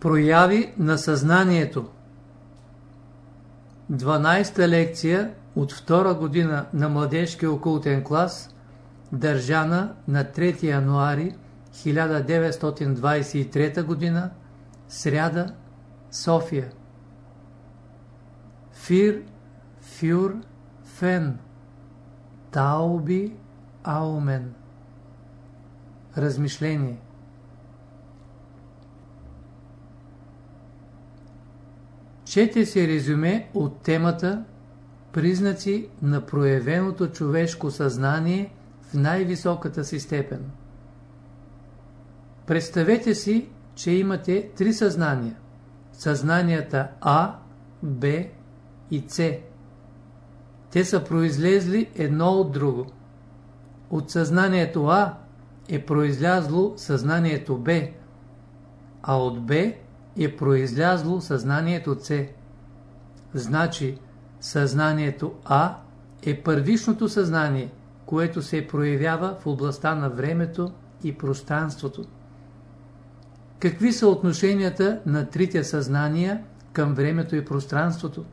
Прояви на съзнанието 12-та лекция от втора година на младежкия окултен клас, държана на 3 януари 1923 година, сряда, София. Фир, фюр, фен, тауби, аумен. Размишление Чете се резюме от темата Признаци на проявеното човешко съзнание в най-високата си степен. Представете си, че имате три съзнания. Съзнанията А, Б и С. Те са произлезли едно от друго. От съзнанието А е произлязло съзнанието Б, а от Б е произлязло съзнанието С. Значи, съзнанието А е първичното съзнание, което се проявява в областта на времето и пространството. Какви са отношенията на трите съзнания към времето и пространството?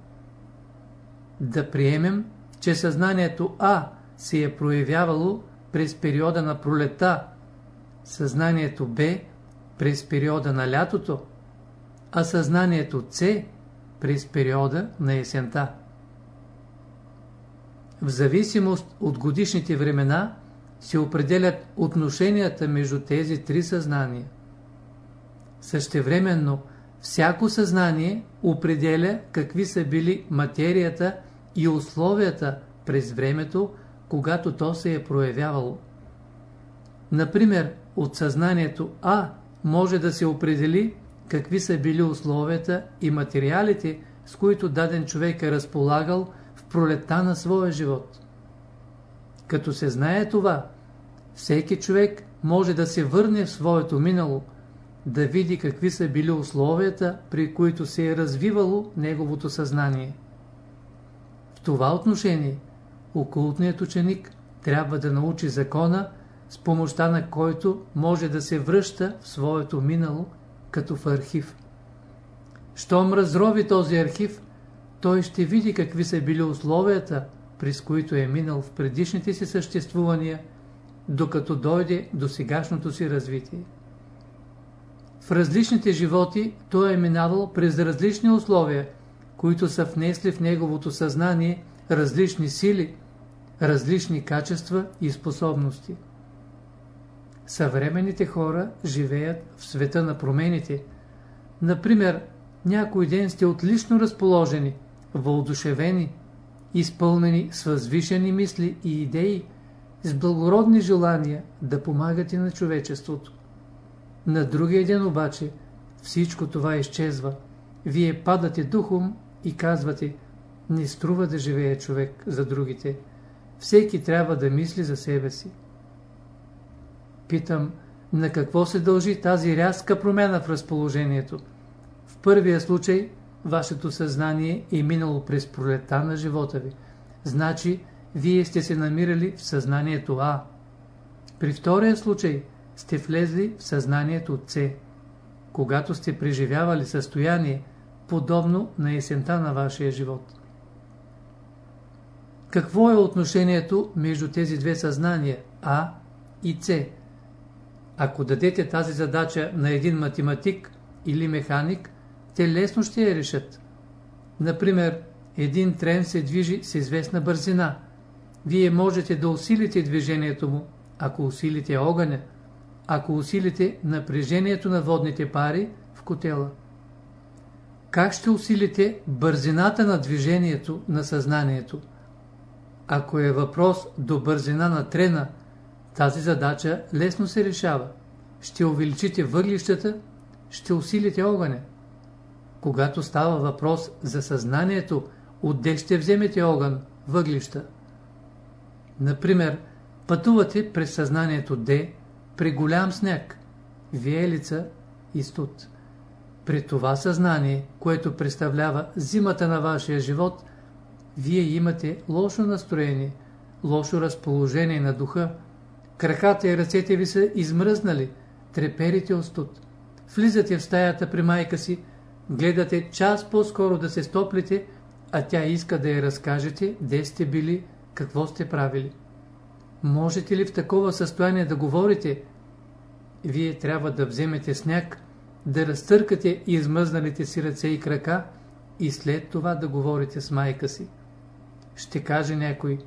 Да приемем, че съзнанието А се е проявявало през периода на пролета, съзнанието Б през периода на лятото, а съзнанието С през периода на есента. В зависимост от годишните времена се определят отношенията между тези три съзнания. Същевременно, всяко съзнание определя какви са били материята и условията през времето, когато то се е проявявало. Например, от съзнанието А може да се определи какви са били условията и материалите, с които даден човек е разполагал в пролета на своя живот. Като се знае това, всеки човек може да се върне в своето минало, да види какви са били условията, при които се е развивало неговото съзнание. В това отношение, окултният ученик трябва да научи закона, с помощта на който може да се връща в своето минало като в архив. Щом разрови този архив, той ще види какви са били условията, през които е минал в предишните си съществувания, докато дойде до сегашното си развитие. В различните животи той е минавал през различни условия, които са внесли в неговото съзнание различни сили, различни качества и способности. Съвременните хора живеят в света на промените. Например, някой ден сте отлично разположени, въодушевени, изпълнени с възвишени мисли и идеи, с благородни желания да помагате на човечеството. На другия ден обаче всичко това изчезва. Вие падате духом и казвате, не струва да живее човек за другите. Всеки трябва да мисли за себе си. Питам, на какво се дължи тази рязка промена в разположението? В първия случай, вашето съзнание е минало през пролета на живота ви. Значи, вие сте се намирали в съзнанието А. При втория случай, сте влезли в съзнанието С. Когато сте преживявали състояние, подобно на есента на вашия живот. Какво е отношението между тези две съзнания, А и С? Ако дадете тази задача на един математик или механик, те лесно ще я решат. Например, един трен се движи с известна бързина. Вие можете да усилите движението му, ако усилите огъня, ако усилите напрежението на водните пари в котела. Как ще усилите бързината на движението на съзнанието? Ако е въпрос до бързина на трена, тази задача лесно се решава. Ще увеличите въглищата, ще усилите огъня. Когато става въпрос за съзнанието, отде ще вземете огън, въглища. Например, пътувате през съзнанието Д при голям сняг, виелица и студ. При това съзнание, което представлява зимата на вашия живот, вие имате лошо настроение, лошо разположение на духа, Краката и ръцете ви са измръзнали, треперите от студ. влизате в стаята при майка си, гледате час по-скоро да се стоплите, а тя иска да я разкажете, де сте били, какво сте правили. Можете ли в такова състояние да говорите? Вие трябва да вземете сняг, да разтъркате измъзналите си ръце и крака и след това да говорите с майка си. Ще каже някой,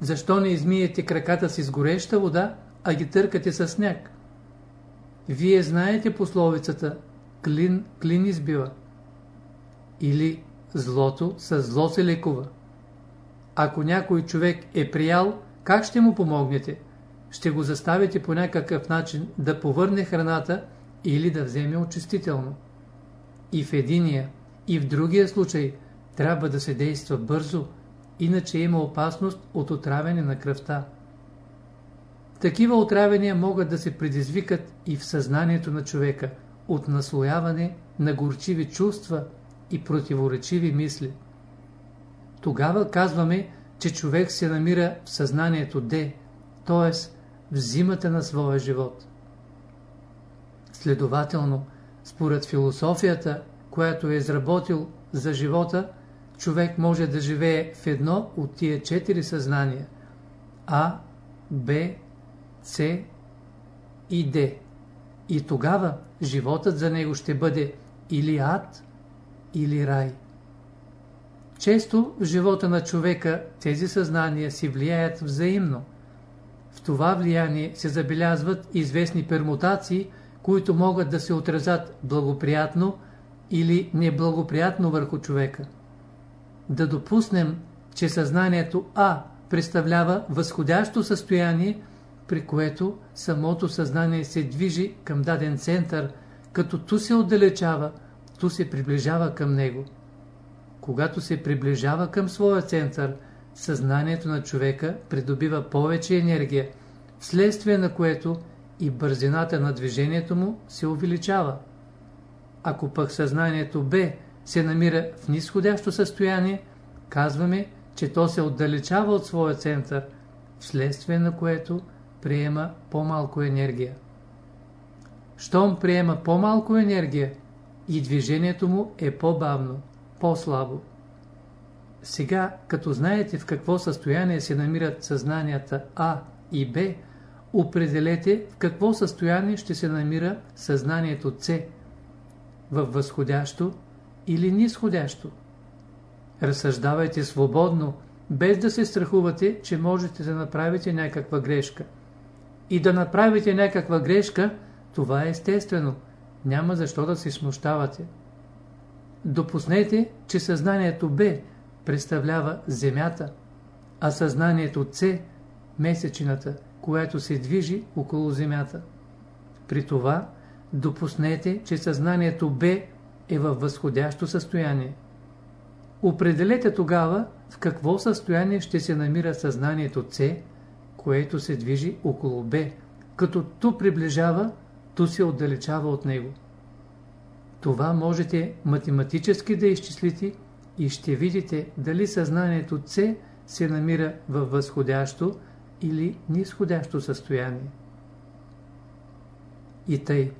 защо не измиете краката си с гореща вода, а ги търкате с сняг? Вие знаете пословицата «Клин, клин избива» или «Злото с зло се лекува». Ако някой човек е приял, как ще му помогнете? Ще го заставите по някакъв начин да повърне храната или да вземе очистително. И в единия, и в другия случай трябва да се действа бързо, иначе има опасност от отравяне на кръвта. Такива отравяния могат да се предизвикат и в съзнанието на човека от наслояване на горчиви чувства и противоречиви мисли. Тогава казваме, че човек се намира в съзнанието Д, т.е. в зимата на своя живот. Следователно, според философията, която е изработил за живота, човек може да живее в едно от тия четири съзнания А, Б, С и Д. И тогава животът за него ще бъде или ад, или рай. Често в живота на човека тези съзнания си влияят взаимно. В това влияние се забелязват известни пермутации, които могат да се отразят благоприятно или неблагоприятно върху човека. Да допуснем, че съзнанието А представлява възходящо състояние, при което самото съзнание се движи към даден център, като ту се отдалечава, ту се приближава към него. Когато се приближава към своя център, съзнанието на човека придобива повече енергия, вследствие на което и бързината на движението му се увеличава. Ако пък съзнанието Б се намира в нисходящо състояние, казваме, че то се отдалечава от своя център, вследствие на което приема по-малко енергия. Щом приема по-малко енергия и движението му е по-бавно по-слабо. Сега, като знаете в какво състояние се намират съзнанията А и Б, определете в какво състояние ще се намира съзнанието С, в възходящо или нисходящо. Разсъждавайте свободно, без да се страхувате, че можете да направите някаква грешка. И да направите някаква грешка, това е естествено. Няма защо да се смущавате. Допуснете, че съзнанието Б представлява Земята, а съзнанието С – месечината, която се движи около Земята. При това допуснете, че съзнанието Б е във възходящо състояние. Определете тогава в какво състояние ще се намира съзнанието С, което се движи около Б, като ту приближава, ту се отдалечава от него. Това можете математически да изчислите и ще видите дали съзнанието С се намира във възходящо или нисходящо състояние. И тъй,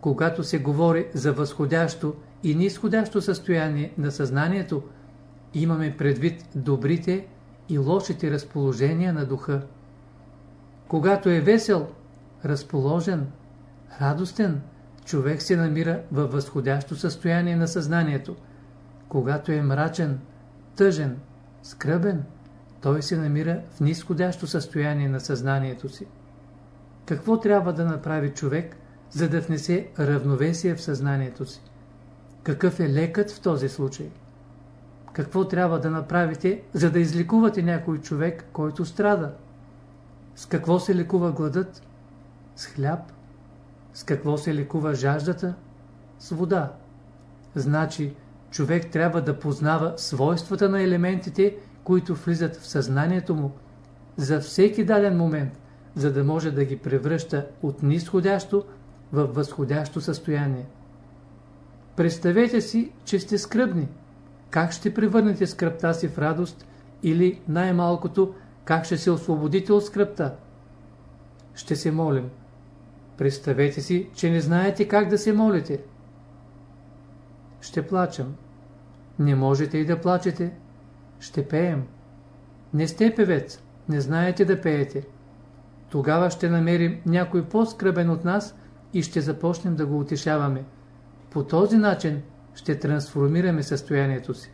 когато се говори за възходящо и нисходящо състояние на съзнанието, имаме предвид добрите и лошите разположения на духа. Когато е весел, разположен, радостен, човек се намира във възходящо състояние на съзнанието. Когато е мрачен, тъжен, скръбен, той се намира в нисходящо състояние на съзнанието си. Какво трябва да направи човек, за да внесе равновесие в съзнанието си? Какъв е лекът в този случай? Какво трябва да направите, за да излекувате някой човек, който страда? С какво се лекува гладът? С хляб? С какво се лекува жаждата? С вода. Значи, човек трябва да познава свойствата на елементите, които влизат в съзнанието му за всеки даден момент, за да може да ги превръща от нисходящо в възходящо състояние. Представете си, че сте скръбни. Как ще превърнете скръпта си в радост или най-малкото как ще се освободите от скръпта? Ще се молим. Представете си, че не знаете как да се молите. Ще плачем. Не можете и да плачете. Ще пеем. Не сте певец, не знаете да пеете. Тогава ще намерим някой по-скръбен от нас и ще започнем да го утешаваме. По този начин ще трансформираме състоянието си.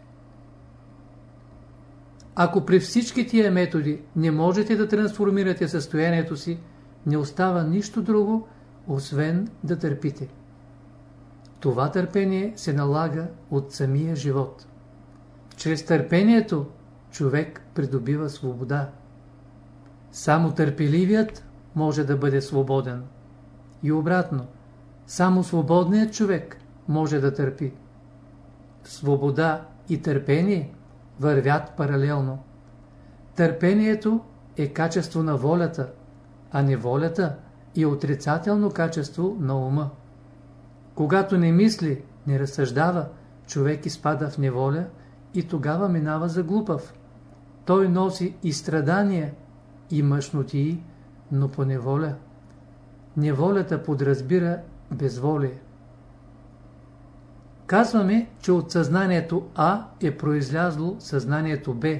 Ако при всички тия методи не можете да трансформирате състоянието си, не остава нищо друго, освен да търпите. Това търпение се налага от самия живот. Чрез търпението човек придобива свобода. Само търпеливият може да бъде свободен. И обратно, само свободният човек може да търпи. Свобода и търпение вървят паралелно. Търпението е качество на волята, а неволята е отрицателно качество на ума. Когато не мисли, не разсъждава, човек изпада в неволя и тогава минава за глупав. Той носи и страдания, и мъжнотии, но по неволя. Неволята подразбира безволие. Казваме, че от съзнанието А е произлязло съзнанието Б,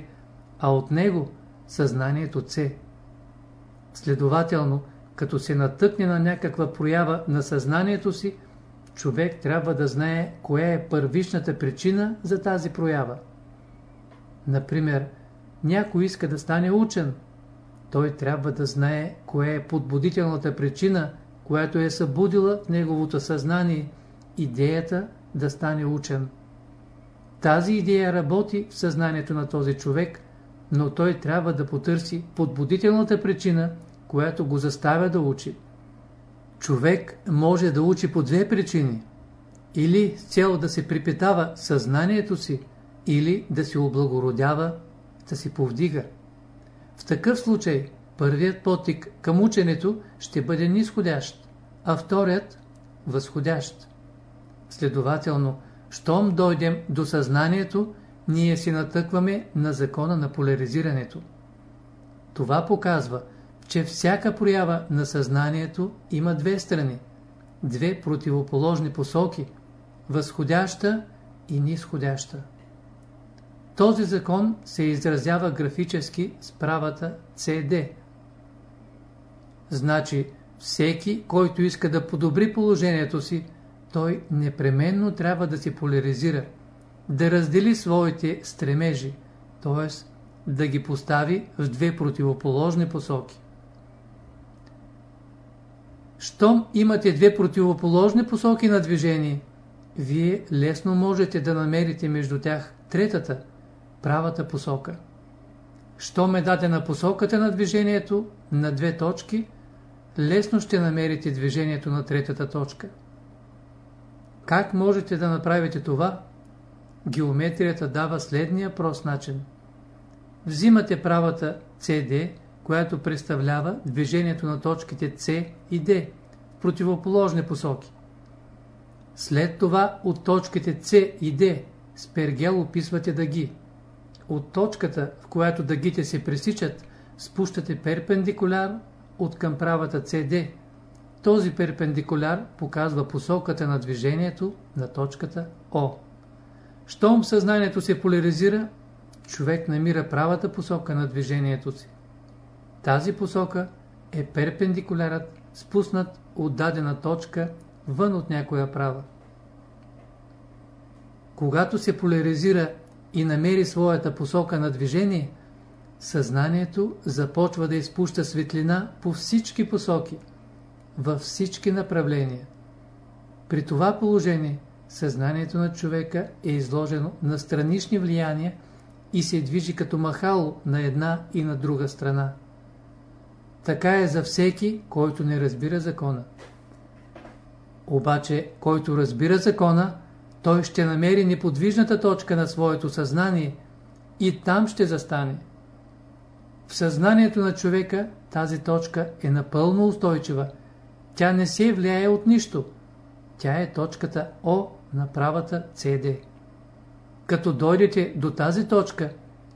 а от него съзнанието С. Следователно, като се натъкне на някаква проява на съзнанието си, човек трябва да знае коя е първичната причина за тази проява. Например, някой иска да стане учен. Той трябва да знае коя е подбудителната причина, която е събудила в неговото съзнание идеята да стане учен. Тази идея работи в съзнанието на този човек, но той трябва да потърси подбудителната причина, която го заставя да учи. Човек може да учи по две причини. Или с цел да се припитава съзнанието си, или да се облагородява, да се повдига. В такъв случай първият потик към ученето ще бъде нисходящ, а вторият – възходящ. Следователно, щом дойдем до съзнанието, ние си натъкваме на закона на поляризирането. Това показва, че всяка проява на съзнанието има две страни, две противоположни посоки, възходяща и нисходяща. Този закон се изразява графически с правата CD. Значи, всеки, който иска да подобри положението си, той непременно трябва да се поляризира, да раздели своите стремежи, т.е. да ги постави в две противоположни посоки. Щом имате две противоположни посоки на движение, вие лесно можете да намерите между тях третата, правата посока. Щом е дадена посоката на движението на две точки, лесно ще намерите движението на третата точка. Как можете да направите това? Геометрията дава следния прост начин. Взимате правата CD, която представлява движението на точките C и D в противоположни посоки. След това от точките C и D с пергел описвате дъги. От точката, в която дъгите се пресичат, спущате перпендикуляр от към правата CD – този перпендикуляр показва посоката на движението на точката О. Щом съзнанието се поляризира, човек намира правата посока на движението си. Тази посока е перпендикулярът, спуснат от дадена точка вън от някоя права. Когато се поляризира и намери своята посока на движение, съзнанието започва да изпуща светлина по всички посоки – във всички направления. При това положение съзнанието на човека е изложено на странични влияния и се движи като махало на една и на друга страна. Така е за всеки, който не разбира закона. Обаче, който разбира закона, той ще намери неподвижната точка на своето съзнание и там ще застане. В съзнанието на човека тази точка е напълно устойчива – тя не се влияе от нищо. Тя е точката О на правата CD. Като дойдете до тази точка,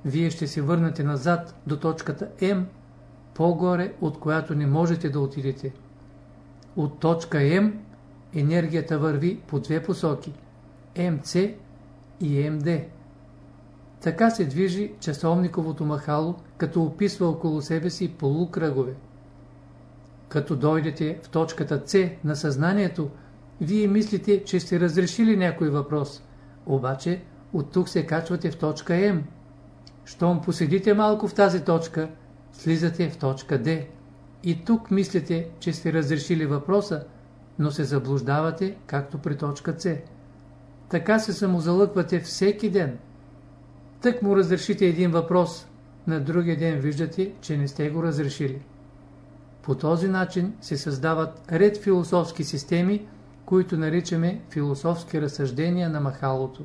вие ще се върнете назад до точката М, по-горе, от която не можете да отидете. От точка М енергията върви по две посоки – МЦ и МД. Така се движи часовниковото махало, като описва около себе си полукръгове. Като дойдете в точката С на съзнанието, вие мислите, че сте разрешили някой въпрос, обаче от тук се качвате в точка М. Щом поседите малко в тази точка, слизате в точка Д. И тук мислите, че сте разрешили въпроса, но се заблуждавате, както при точка С. Така се самозалъквате всеки ден. Тък му разрешите един въпрос, на другия ден виждате, че не сте го разрешили. По този начин се създават ред философски системи, които наричаме философски разсъждения на махалото.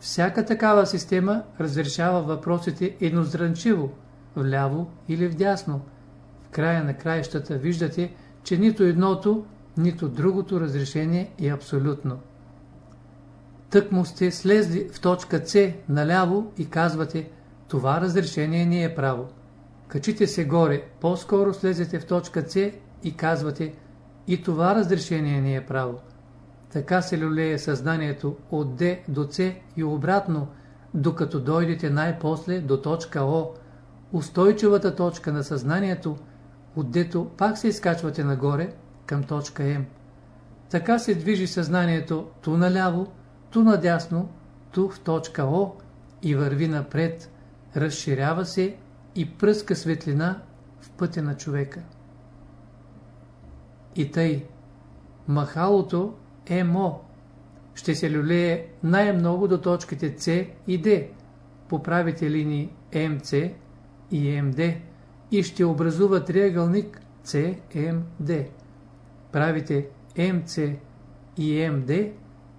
Всяка такава система разрешава въпросите еднозранчиво, вляво или вдясно. В края на краищата виждате, че нито едното, нито другото разрешение е абсолютно. Тък му сте слезли в точка С наляво и казвате, това разрешение не е право. Качите се горе, по-скоро слезете в точка С и казвате, и това разрешение не е право. Така се люлее съзнанието от Д до С и обратно, докато дойдете най-после до точка О, устойчивата точка на съзнанието, отдето пак се изкачвате нагоре към точка М. Така се движи съзнанието ту наляво, ту надясно, ту в точка О и върви напред, разширява се и пръска светлина в пътя на човека. И тъй, махалото МО ще се люлее най-много до точките С и Д по правите линии МЦ и МД и ще образува триъгълник CMD. Правите МЦ и МД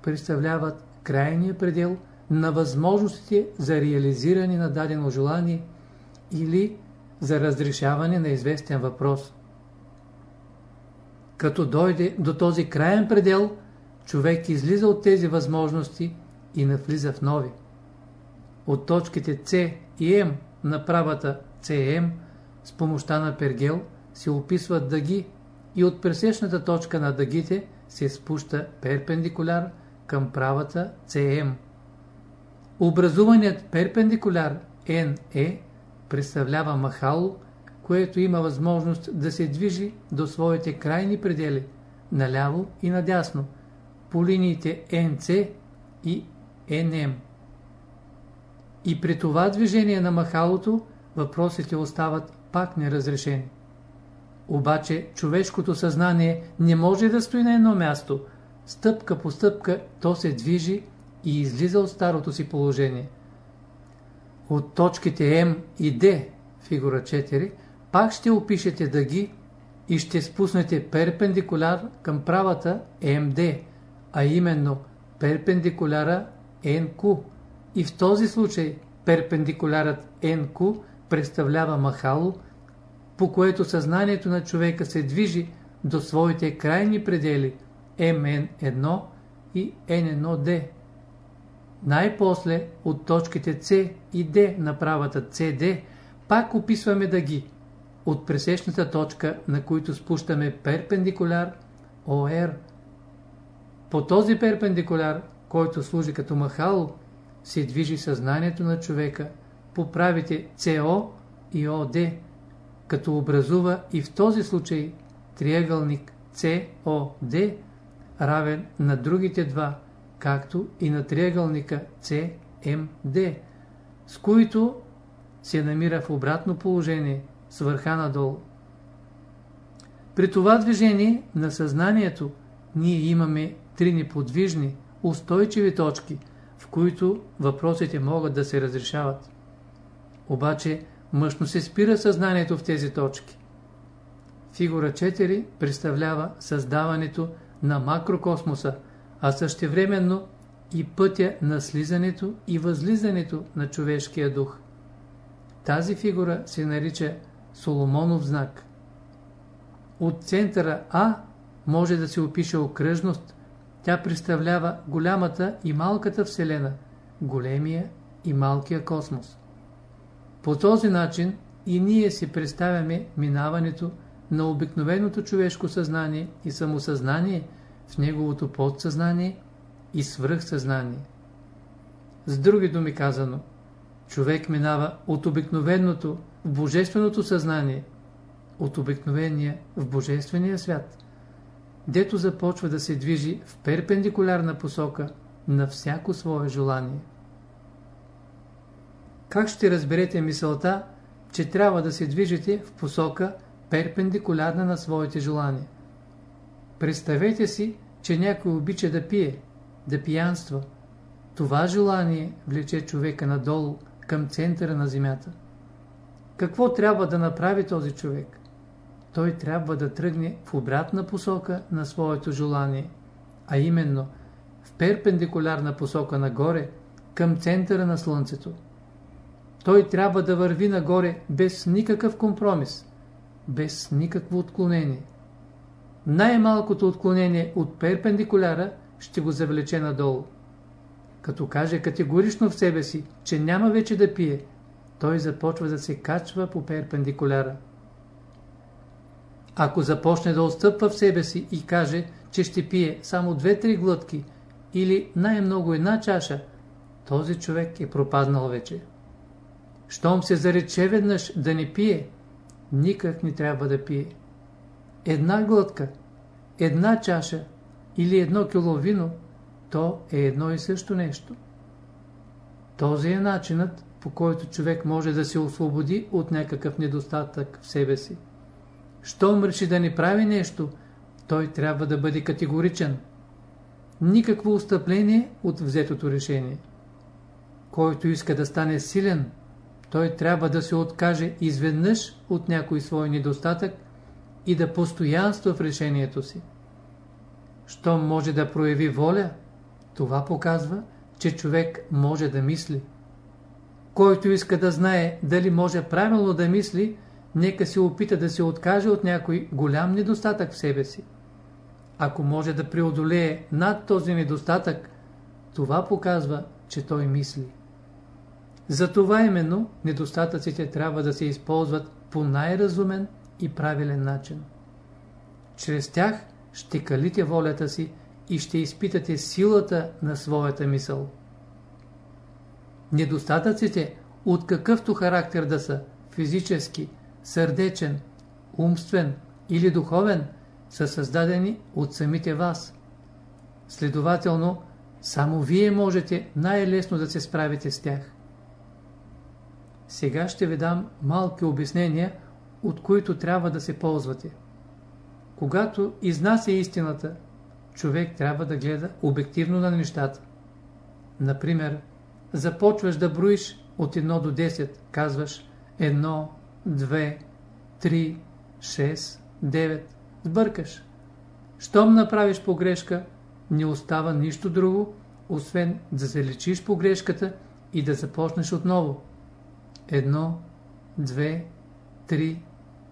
представляват крайния предел на възможностите за реализиране на дадено желание или за разрешаване на известен въпрос. Като дойде до този краен предел, човек излиза от тези възможности и навлиза в нови. От точките С и М на правата CM с помощта на пергел се описват дъги и от пресечната точка на дъгите се спуща перпендикуляр към правата CM. Образуваният перпендикуляр NE представлява махало, което има възможност да се движи до своите крайни предели, наляво и надясно, по линиите NC и NM. И при това движение на махалото въпросите остават пак неразрешени. Обаче човешкото съзнание не може да стои на едно място. Стъпка по стъпка то се движи и излиза от старото си положение. От точките М и Д, фигура 4, пак ще опишете дъги и ще спуснете перпендикуляр към правата МД, а именно перпендикуляра НК. И в този случай перпендикулярът НК представлява махало, по което съзнанието на човека се движи до своите крайни предели МН1 и Н1D. Най-после от точките С и Д на правата CD пак описваме дъги. От пресечната точка, на които спущаме перпендикуляр ОР. По този перпендикуляр, който служи като махало, се движи съзнанието на човека по правите CO и OD, като образува и в този случай триъгълник COD равен на другите два, както и на триъгълника CMD, с които се намира в обратно положение, с върха надолу. При това движение на съзнанието ние имаме три неподвижни, устойчиви точки, в които въпросите могат да се разрешават. Обаче мъжно се спира съзнанието в тези точки. Фигура 4 представлява създаването на макрокосмоса, а същевременно и пътя на слизането и възлизането на човешкия дух. Тази фигура се нарича Соломонов знак. От центъра А може да се опише окръжност. Тя представлява голямата и малката Вселена, големия и малкия космос. По този начин и ние си представяме минаването на обикновеното човешко съзнание и самосъзнание в неговото подсъзнание и свръхсъзнание. С други думи казано, човек минава от обикновеното в божественото съзнание, от обикновения в божествения свят, дето започва да се движи в перпендикулярна посока на всяко свое желание. Как ще разберете мисълта, че трябва да се движите в посока перпендикулярна на своите желания? Представете си, че някой обича да пие, да пиянства. Това желание влече човека надолу, към центъра на земята. Какво трябва да направи този човек? Той трябва да тръгне в обратна посока на своето желание, а именно в перпендикулярна посока нагоре, към центъра на Слънцето. Той трябва да върви нагоре без никакъв компромис, без никакво отклонение. Най-малкото отклонение от перпендикуляра ще го завлече надолу. Като каже категорично в себе си, че няма вече да пие, той започва да се качва по перпендикуляра. Ако започне да отстъпва в себе си и каже, че ще пие само 2-3 глътки или най-много една чаша, този човек е пропаднал вече. Щом се зарече веднъж да не пие, никак не трябва да пие. Една глътка, една чаша или едно кило вино, то е едно и също нещо. Този е начинът, по който човек може да се освободи от някакъв недостатък в себе си. Щом реши да не прави нещо, той трябва да бъде категоричен. Никакво устъпление от взетото решение. Който иска да стане силен, той трябва да се откаже изведнъж от някой свой недостатък и да постоянства в решението си. Щом може да прояви воля, това показва, че човек може да мисли. Който иска да знае дали може правилно да мисли, нека се опита да се откаже от някой голям недостатък в себе си. Ако може да преодолее над този недостатък, това показва, че той мисли. Затова именно недостатъците трябва да се използват по най-разумен и правилен начин. Чрез тях ще калите волята си и ще изпитате силата на своята мисъл. Недостатъците, от какъвто характер да са, физически, сърдечен, умствен или духовен, са създадени от самите вас. Следователно, само вие можете най-лесно да се справите с тях. Сега ще ви дам малки обяснения, от които трябва да се ползвате. Когато изнася истината, човек трябва да гледа обективно на нещата. Например, започваш да броиш от 1 до 10, казваш 1, 2, 3, 6, 9, сбъркаш. Щом направиш погрешка, не остава нищо друго, освен да залечиш погрешката и да започнеш отново. 1, 2, 3,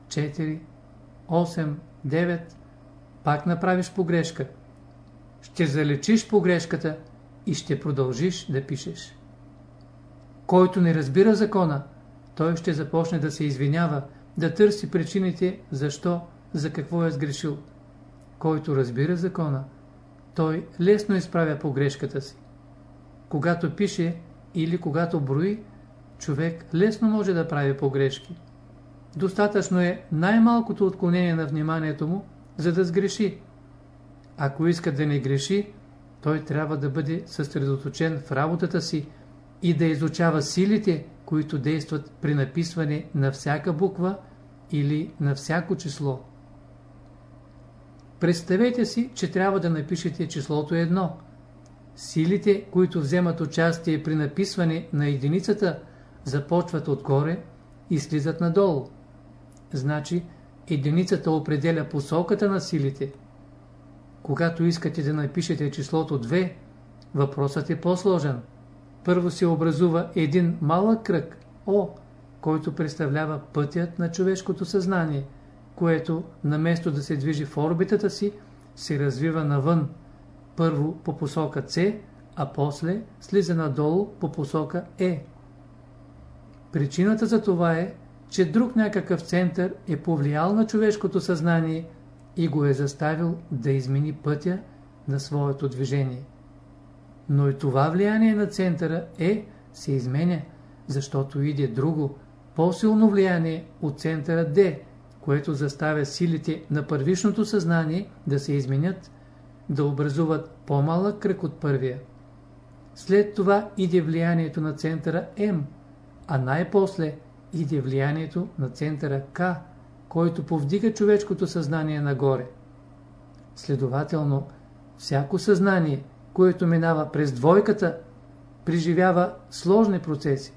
4, 8, 9, пак направиш погрешка ще залечиш погрешката и ще продължиш да пишеш. Който не разбира закона, той ще започне да се извинява, да търси причините, защо, за какво е сгрешил. Който разбира закона, той лесно изправя погрешката си. Когато пише или когато брои, човек лесно може да прави погрешки. Достатъчно е най-малкото отклонение на вниманието му, за да сгреши. Ако иска да не греши, той трябва да бъде съсредоточен в работата си и да изучава силите, които действат при написване на всяка буква или на всяко число. Представете си, че трябва да напишете числото 1. Силите, които вземат участие при написване на единицата, започват отгоре и слизат надолу. Значи, единицата определя посоката на силите – когато искате да напишете числото 2, въпросът е по-сложен. Първо се образува един малък кръг, О, който представлява пътят на човешкото съзнание, което, наместо да се движи в орбитата си, се развива навън, първо по посока С, а после слиза надолу по посока Е. Причината за това е, че друг някакъв център е повлиял на човешкото съзнание и го е заставил да измени пътя на своето движение. Но и това влияние на центъра е, се изменя, защото иде друго, по-силно влияние от центъра D, което заставя силите на първичното съзнание да се изменят, да образуват по-малък кръг от първия. След това иде влиянието на центъра М, а най-после иде влиянието на центъра К, който повдига човешкото съзнание нагоре. Следователно, всяко съзнание, което минава през двойката, преживява сложни процеси.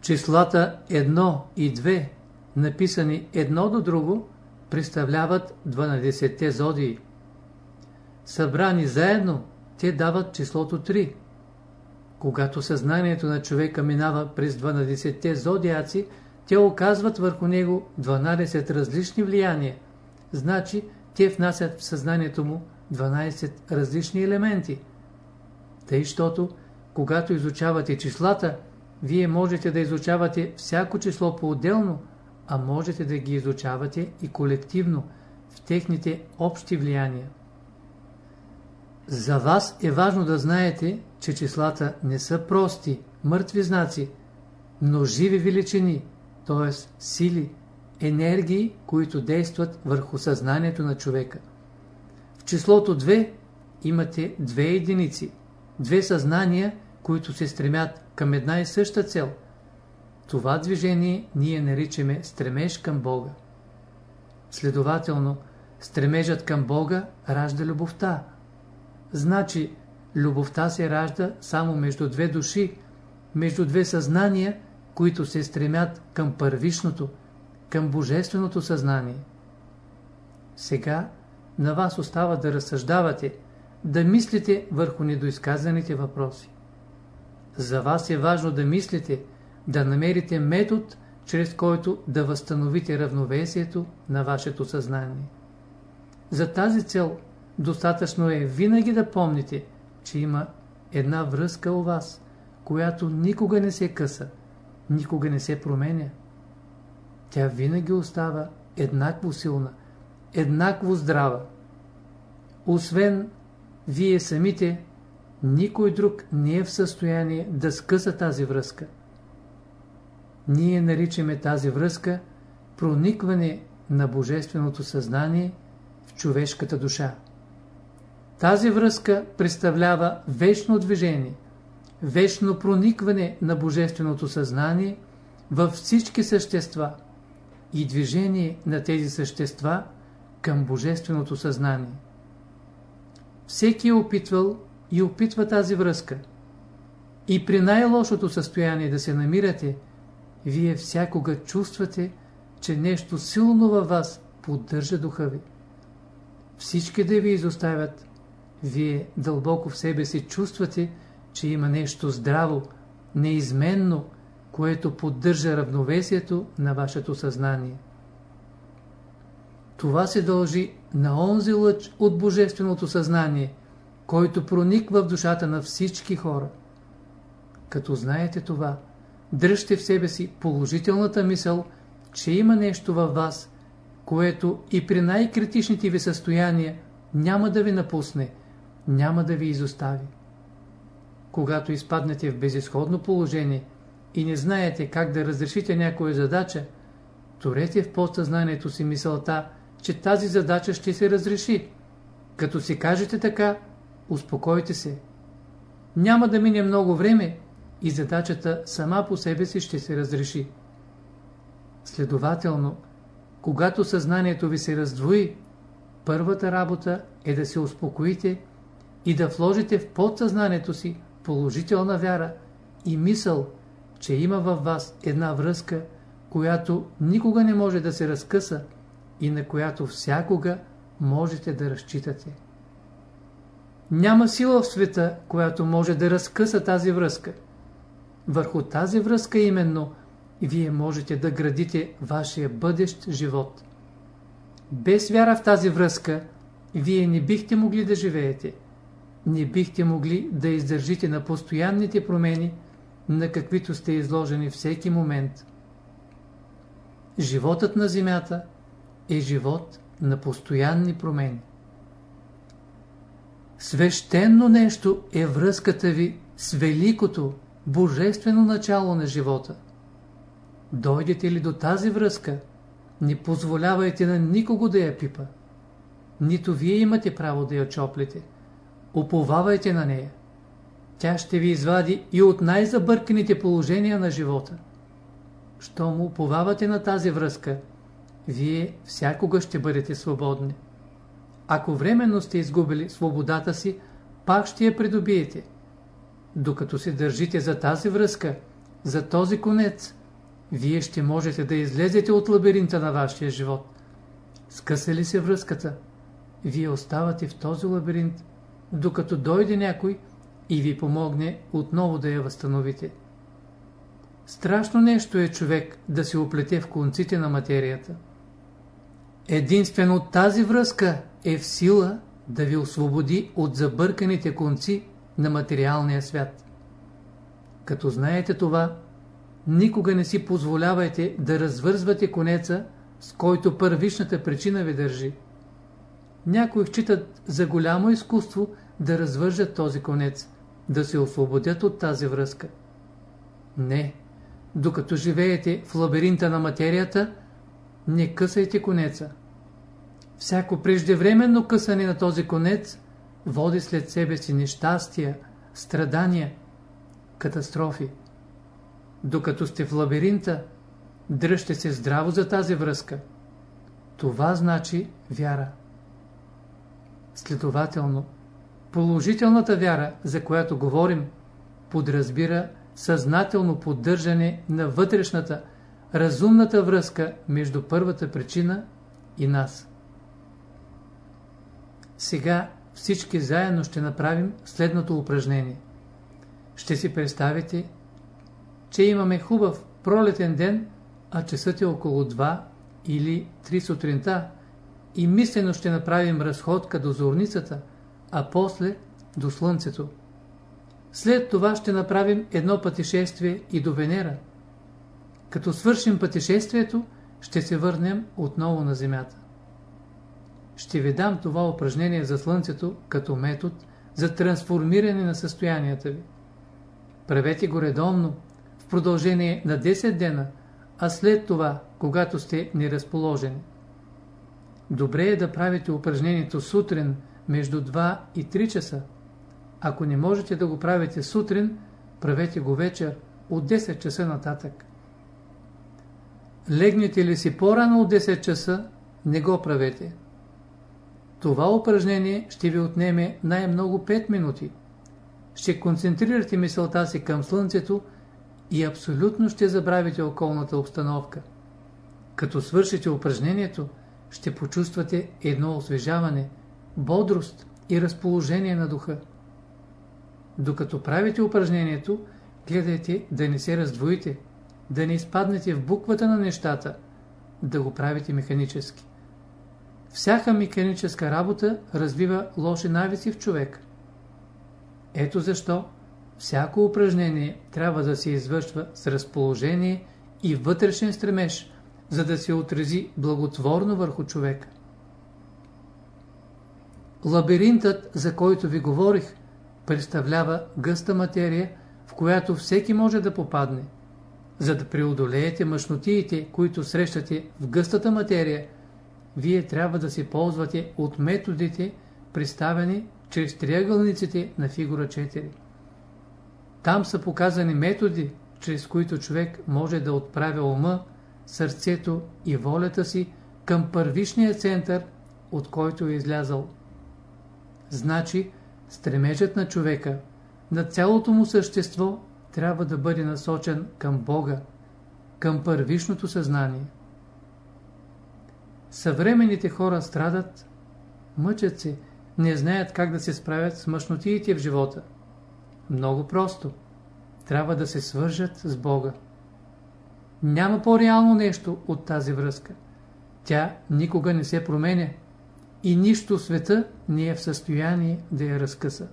Числата 1 и 2, написани едно до друго, представляват 12-те зодии. Събрани заедно, те дават числото 3. Когато съзнанието на човека минава през 12-те зодиаци, те оказват върху него 12 различни влияния. Значи, те внасят в съзнанието му 12 различни елементи. Тъй, щото, когато изучавате числата, вие можете да изучавате всяко число по-отделно, а можете да ги изучавате и колективно, в техните общи влияния. За вас е важно да знаете, че числата не са прости, мъртви знаци, но живи величини, т.е. сили, енергии, които действат върху съзнанието на човека. В числото 2 имате две единици, две съзнания, които се стремят към една и съща цел. Това движение ние наричаме стремеж към Бога. Следователно, стремежът към Бога ражда любовта. Значи, любовта се ражда само между две души, между две съзнания, които се стремят към първишното, към божественото съзнание. Сега на вас остава да разсъждавате, да мислите върху недоизказаните въпроси. За вас е важно да мислите, да намерите метод, чрез който да възстановите равновесието на вашето съзнание. За тази цел достатъчно е винаги да помните, че има една връзка у вас, която никога не се къса, никога не се променя. Тя винаги остава еднакво силна, еднакво здрава. Освен вие самите, никой друг не е в състояние да скъса тази връзка. Ние наричаме тази връзка проникване на Божественото съзнание в човешката душа. Тази връзка представлява вечно движение, вечно проникване на Божественото съзнание във всички същества и движение на тези същества към Божественото съзнание. Всеки е опитвал и опитва тази връзка. И при най-лошото състояние да се намирате, вие всякога чувствате, че нещо силно във вас поддържа духа ви. Всички да ви изоставят, вие дълбоко в себе си чувствате, че има нещо здраво, неизменно, което поддържа равновесието на вашето съзнание. Това се дължи на онзи лъч от Божественото съзнание, който прониква в душата на всички хора. Като знаете това, дръжте в себе си положителната мисъл, че има нещо във вас, което и при най-критичните ви състояния няма да ви напусне, няма да ви изостави. Когато изпаднете в безисходно положение и не знаете как да разрешите някоя задача, турете в подсъзнанието си мисълта, че тази задача ще се разреши. Като си кажете така, успокойте се. Няма да мине много време и задачата сама по себе си ще се разреши. Следователно, когато съзнанието ви се раздвои, първата работа е да се успокоите и да вложите в подсъзнанието си положителна вяра и мисъл, че има във вас една връзка, която никога не може да се разкъса и на която всякога можете да разчитате. Няма сила в света, която може да разкъса тази връзка. Върху тази връзка именно вие можете да градите вашия бъдещ живот. Без вяра в тази връзка, вие не бихте могли да живеете. Не бихте могли да издържите на постоянните промени, на каквито сте изложени всеки момент. животът на земята е живот на постоянни промени. Свещено нещо е връзката ви с великото, божествено начало на живота. Дойдете ли до тази връзка, не позволявайте на никого да я пипа. Нито вие имате право да я чоплите. Уповавайте на нея. Тя ще ви извади и от най-забърканите положения на живота. Щом уповавате на тази връзка, вие всякога ще бъдете свободни. Ако временно сте изгубили свободата си, пак ще я придобиете. Докато се държите за тази връзка, за този конец, вие ще можете да излезете от лабиринта на вашия живот. Скъса ли се връзката, вие оставате в този лабиринт, докато дойде някой и ви помогне отново да я възстановите. Страшно нещо е човек да се оплете в конците на материята. Единствено тази връзка е в сила да ви освободи от забърканите конци на материалния свят. Като знаете това, никога не си позволявайте да развързвате конеца, с който първичната причина ви държи. Някои считат за голямо изкуство да развържат този конец, да се освободят от тази връзка. Не, докато живеете в лабиринта на материята, не късайте конеца. Всяко преждевременно късане на този конец води след себе си нещастия, страдания, катастрофи. Докато сте в лабиринта, дръжте се здраво за тази връзка. Това значи вяра. Следователно, положителната вяра, за която говорим, подразбира съзнателно поддържане на вътрешната, разумната връзка между първата причина и нас. Сега всички заедно ще направим следното упражнение. Ще си представите, че имаме хубав пролетен ден, а часът е около 2 или 3 сутринта и мислено ще направим разходка до зорницата, а после до Слънцето. След това ще направим едно пътешествие и до Венера. Като свършим пътешествието, ще се върнем отново на Земята. Ще ви дам това упражнение за Слънцето като метод за трансформиране на състоянията ви. Правете го редовно, в продължение на 10 дена, а след това, когато сте неразположени. Добре е да правите упражнението сутрин между 2 и 3 часа. Ако не можете да го правите сутрин, правете го вечер от 10 часа нататък. Легнете ли си по-рано от 10 часа, не го правете. Това упражнение ще ви отнеме най-много 5 минути. Ще концентрирате мисълта си към Слънцето и абсолютно ще забравите околната обстановка. Като свършите упражнението, ще почувствате едно освежаване, бодрост и разположение на духа. Докато правите упражнението, гледайте да не се раздвоите, да не изпаднете в буквата на нещата, да го правите механически. Всяка механическа работа развива лоши навици в човек. Ето защо всяко упражнение трябва да се извършва с разположение и вътрешен стремеж, за да се отрази благотворно върху човека. Лабиринтът, за който ви говорих, представлява гъста материя, в която всеки може да попадне. За да преодолеете мъжнотиите, които срещате в гъстата материя, вие трябва да се ползвате от методите, представени чрез триъгълниците на фигура 4. Там са показани методи, чрез които човек може да отправя ума, сърцето и волята си към първишния център, от който е излязал. Значи, стремежът на човека, на цялото му същество, трябва да бъде насочен към Бога, към първишното съзнание. Съвременните хора страдат, мъчат се, не знаят как да се справят с мъжнотиите в живота. Много просто. Трябва да се свържат с Бога. Няма по-реално нещо от тази връзка. Тя никога не се променя и нищо света не е в състояние да я разкъса.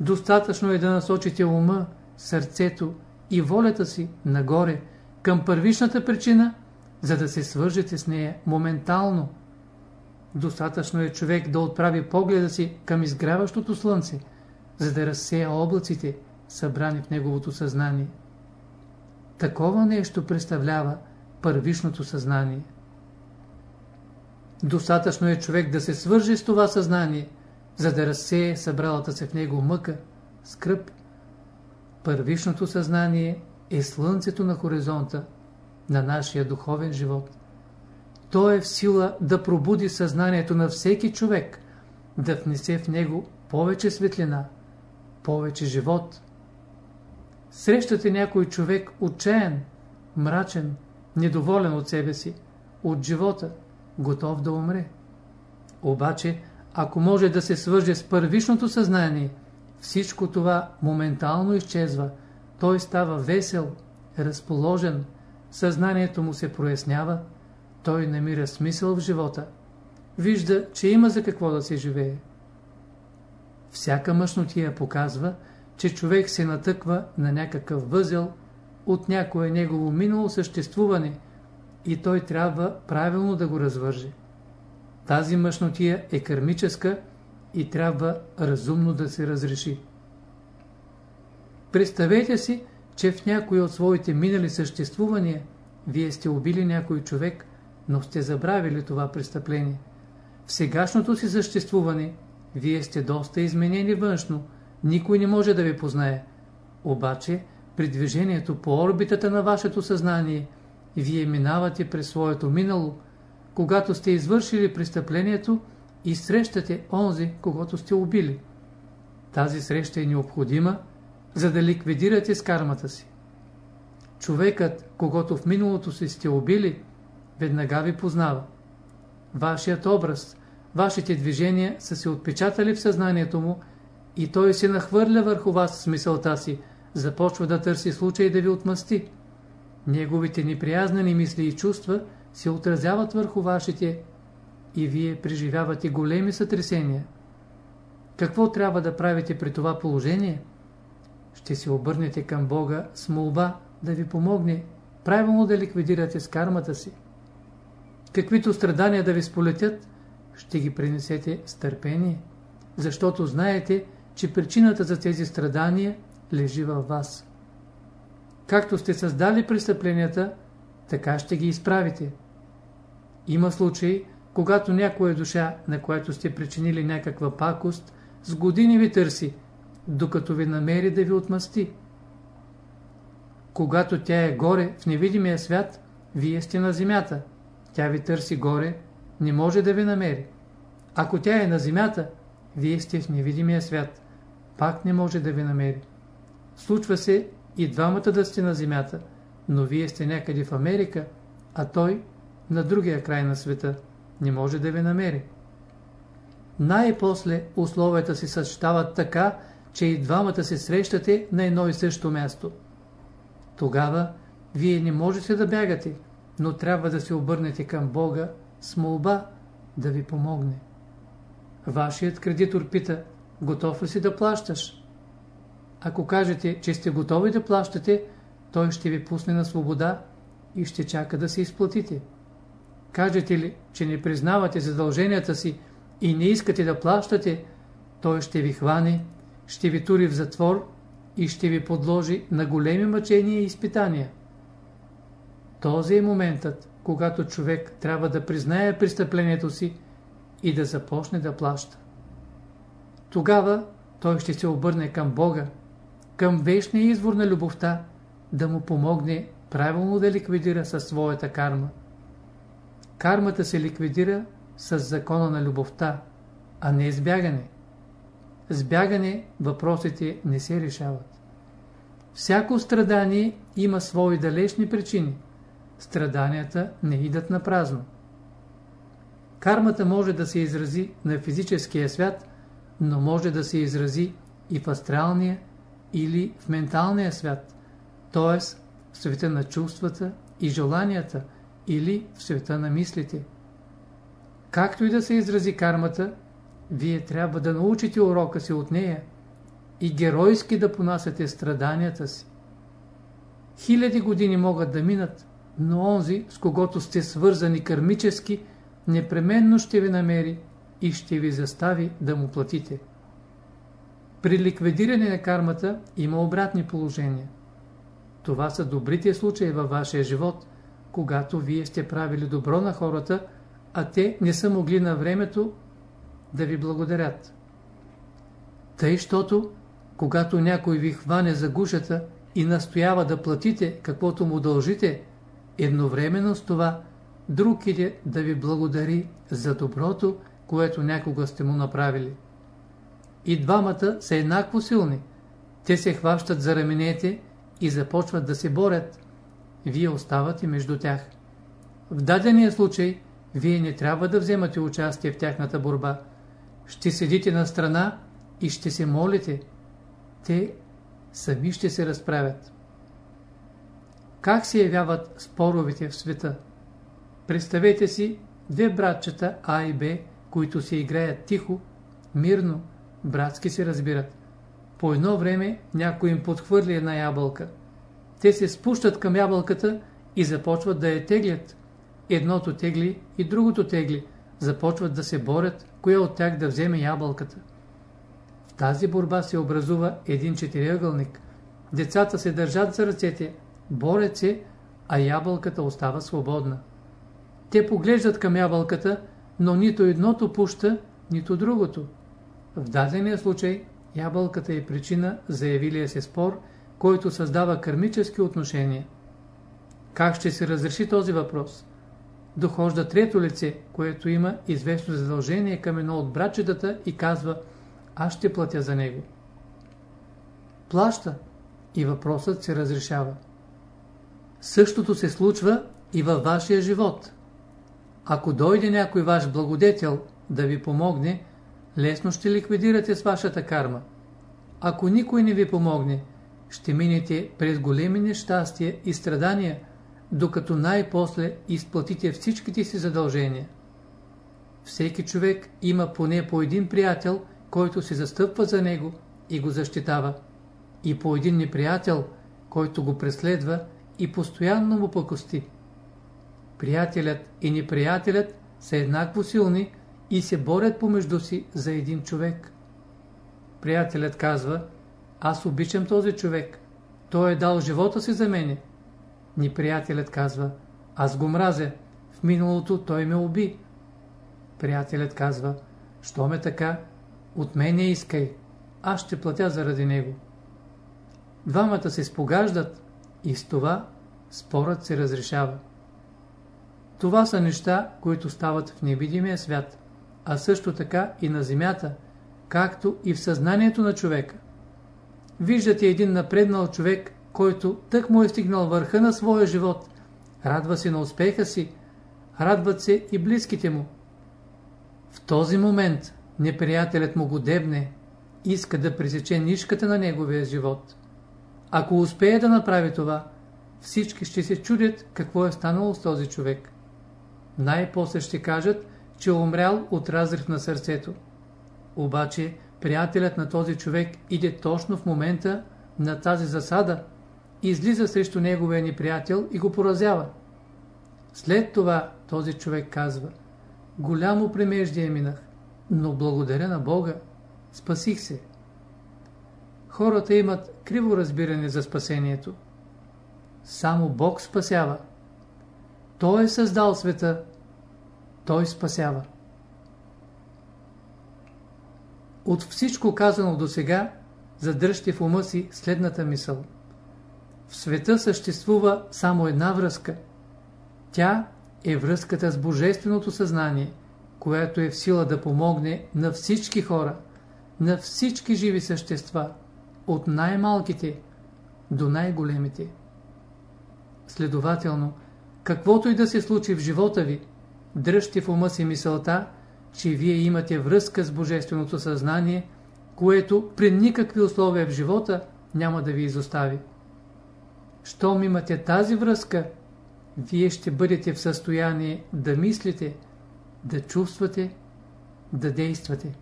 Достатъчно е да насочите ума, сърцето и волята си нагоре към първичната причина за да се свържете с нея моментално. Достатъчно е човек да отправи погледа си към изгряващото слънце, за да разсея облаците, събрани в неговото съзнание. Такова нещо представлява първишното съзнание. Достатъчно е човек да се свърже с това съзнание, за да разсее събралата се в него мъка, скръп. Първишното съзнание е слънцето на хоризонта на нашия духовен живот. То е в сила да пробуди съзнанието на всеки човек, да внесе в него повече светлина, повече живот. Срещате някой човек отчаян, мрачен, недоволен от себе си, от живота, готов да умре. Обаче, ако може да се свърже с първичното съзнание, всичко това моментално изчезва. Той става весел, разположен, съзнанието му се прояснява, той намира смисъл в живота. Вижда, че има за какво да се живее. Всяка мъжнотия показва, че човек се натъква на някакъв възел от някое негово минало съществуване и той трябва правилно да го развърже. Тази мъжнотия е кармическа и трябва разумно да се разреши. Представете си, че в някои от своите минали съществувания вие сте убили някой човек, но сте забравили това престъпление. В сегашното си съществуване вие сте доста изменени външно, никой не може да ви познае. Обаче, при движението по орбитата на вашето съзнание, вие минавате през своето минало, когато сте извършили престъплението и срещате онзи, когато сте убили. Тази среща е необходима, за да ликвидирате с кармата си. Човекът, когато в миналото си сте убили, веднага ви познава. Вашият образ, вашите движения са се отпечатали в съзнанието му и той се нахвърля върху вас с мисълта си, започва да търси случай да ви отмъсти. Неговите неприязнени мисли и чувства се отразяват върху вашите и вие преживявате големи сътресения. Какво трябва да правите при това положение? Ще се обърнете към Бога с молба да ви помогне правилно да ликвидирате с кармата си. Каквито страдания да ви сполетят, ще ги принесете с търпение, защото знаете, че причината за тези страдания лежи във вас. Както сте създали престъпленията, така ще ги изправите. Има случаи, когато някоя душа, на която сте причинили някаква пакост, с години ви търси, докато ви намери да ви отмъсти. Когато тя е горе в невидимия свят, вие сте на земята. Тя ви търси горе, не може да ви намери. Ако тя е на земята, вие сте в невидимия свят. Пак не може да ви намери. Случва се и двамата да сте на земята, но вие сте някъде в Америка, а той на другия край на света не може да ви намери. Най-после условията се съчетават така, че и двамата се срещате на едно и също място. Тогава вие не можете да бягате, но трябва да се обърнете към Бога с молба да ви помогне. Вашият кредитор пита, готов ли си да плащаш? Ако кажете, че сте готови да плащате, той ще ви пусне на свобода и ще чака да се изплатите. Кажете ли, че не признавате задълженията си и не искате да плащате, той ще ви хване, ще ви тури в затвор и ще ви подложи на големи мъчения и изпитания. Този е моментът, когато човек трябва да признае престъплението си и да започне да плаща. Тогава той ще се обърне към Бога, към вечния извор на любовта, да му помогне правилно да ликвидира със своята карма. Кармата се ликвидира с закона на любовта, а не с бягане. С бягане въпросите не се решават. Всяко страдание има свои далечни причини. Страданията не идат на празно. Кармата може да се изрази на физическия свят, но може да се изрази и в астралния или в менталния свят, т.е. в света на чувствата и желанията или в света на мислите. Както и да се изрази кармата, вие трябва да научите урока си от нея и геройски да понасяте страданията си. Хиляди години могат да минат, но онзи, с когото сте свързани кармически, непременно ще ви намери и ще ви застави да му платите. При ликвидиране на кармата има обратни положения. Това са добрите случаи във вашия живот, когато вие сте правили добро на хората, а те не са могли на времето да ви благодарят. Тъй, щото, когато някой ви хване за гушата и настоява да платите каквото му дължите, едновременно с това друг иде да ви благодари за доброто, което някога сте му направили. И двамата са еднакво силни. Те се хващат за раменете и започват да се борят. Вие оставате между тях. В дадения случай, вие не трябва да вземате участие в тяхната борба. Ще седите на страна и ще се молите. Те сами ще се разправят. Как се явяват споровете в света? Представете си две братчета А и Б, които се играят тихо, мирно, братски се разбират. По едно време някой им подхвърли една ябълка. Те се спущат към ябълката и започват да я теглят. Едното тегли и другото тегли. Започват да се борят, коя от тях да вземе ябълката. В тази борба се образува един четириъгълник. Децата се държат за ръцете, борят се, а ябълката остава свободна. Те поглеждат към ябълката, но нито едното пуща, нито другото. В дадения случай ябълката е причина за явилия се спор, който създава кармически отношения. Как ще се разреши този въпрос? Дохожда трето лице, което има известно задължение към едно от братчетата и казва аз ще платя за него. Плаща и въпросът се разрешава. Същото се случва и във вашия живот. Ако дойде някой ваш благодетел да ви помогне, лесно ще ликвидирате с вашата карма. Ако никой не ви помогне, ще минете през големи нещастия и страдания, докато най-после изплатите всичките си задължения. Всеки човек има поне по един приятел, който се застъпва за него и го защитава, и по един неприятел, който го преследва и постоянно му покости. Приятелят и неприятелят са еднакво силни и се борят помежду си за един човек. Приятелят казва, аз обичам този човек, той е дал живота си за мене. Неприятелят казва, аз го мразя, в миналото той ме уби. Приятелят казва, що ме така, от мене искай, аз ще платя заради него. Двамата се спогаждат и с това спорът се разрешава. Това са неща, които стават в невидимия свят, а също така и на земята, както и в съзнанието на човека. Виждате един напреднал човек, който тък му е стигнал върха на своя живот, радва се на успеха си, радват се и близките му. В този момент неприятелят му го дебне, иска да пресече нишката на неговия живот. Ако успее да направи това, всички ще се чудят какво е станало с този човек. Най-после ще кажат, че умрял от разрив на сърцето. Обаче приятелят на този човек иде точно в момента на тази засада, излиза срещу неговия неприятел и го поразява. След това този човек казва, голямо премеждие минах, но благодаря на Бога, спасих се. Хората имат криво разбиране за спасението. Само Бог спасява. Той е създал света, Той спасява. От всичко казано до сега, задръжте в ума си следната мисъл. В света съществува само една връзка. Тя е връзката с Божественото съзнание, която е в сила да помогне на всички хора, на всички живи същества, от най-малките до най-големите. Следователно, каквото и да се случи в живота ви, дръжте в ума си мисълта, че вие имате връзка с Божественото съзнание, което при никакви условия в живота няма да ви изостави. Щом имате тази връзка, вие ще бъдете в състояние да мислите, да чувствате, да действате.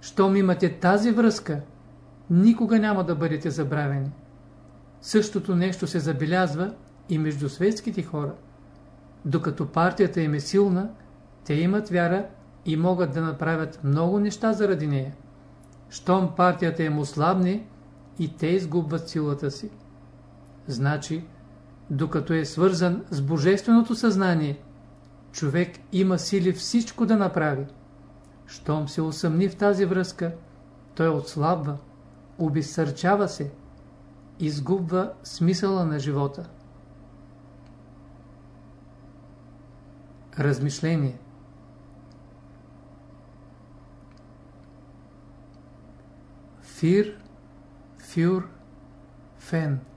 Щом имате тази връзка, никога няма да бъдете забравени. Същото нещо се забелязва и между светските хора. Докато партията им е силна, те имат вяра и могат да направят много неща заради нея. Щом партията им ослабне, и те изгубват силата си. Значи, докато е свързан с божественото съзнание, човек има сили всичко да направи. Щом се усъмни в тази връзка, той отслабва, обезсърчава се, изгубва смисъла на живота. Размишление Фир, фюр, фен –